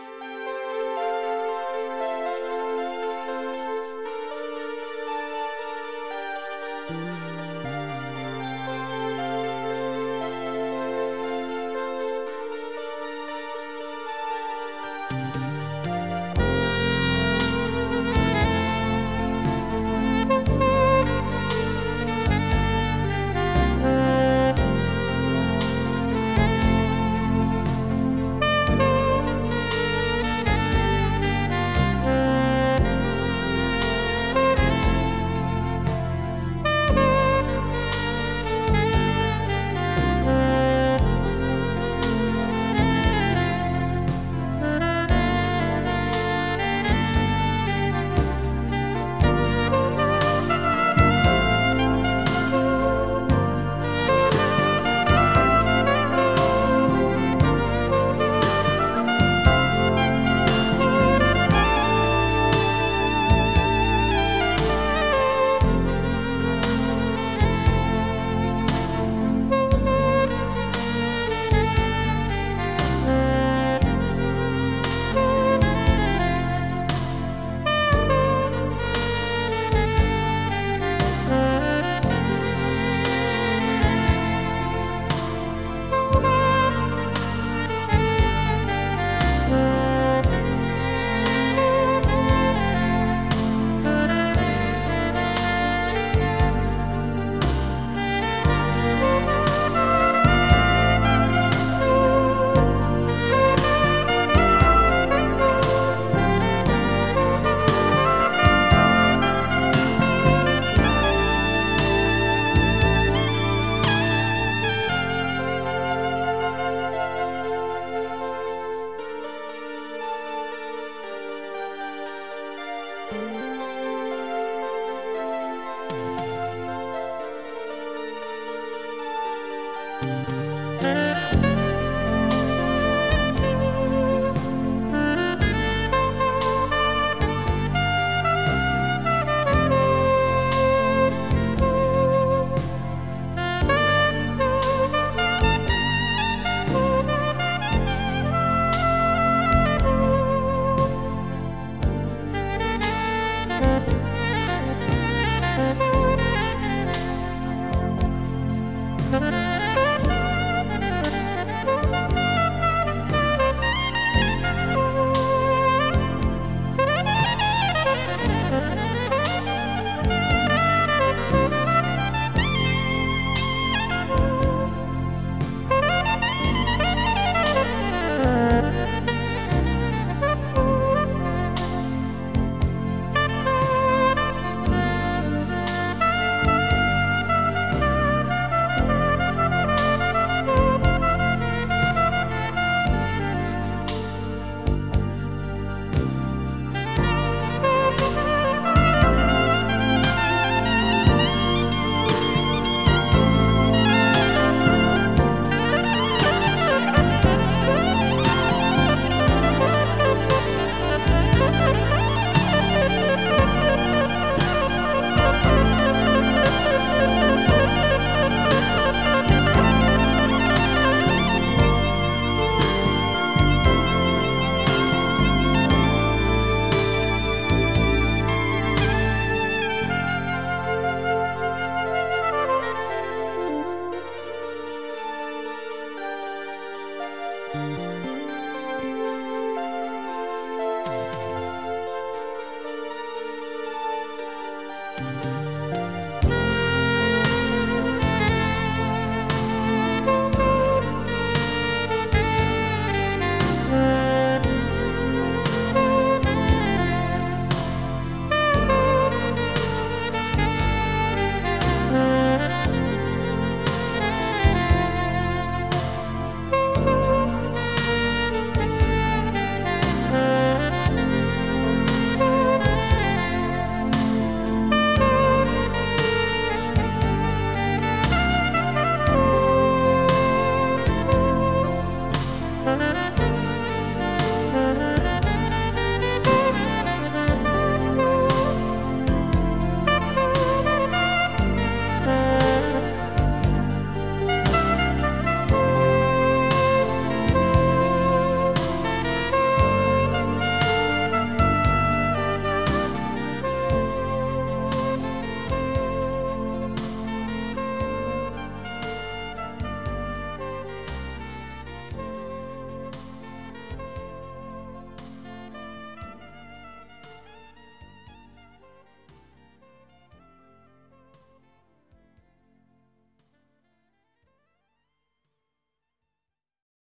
you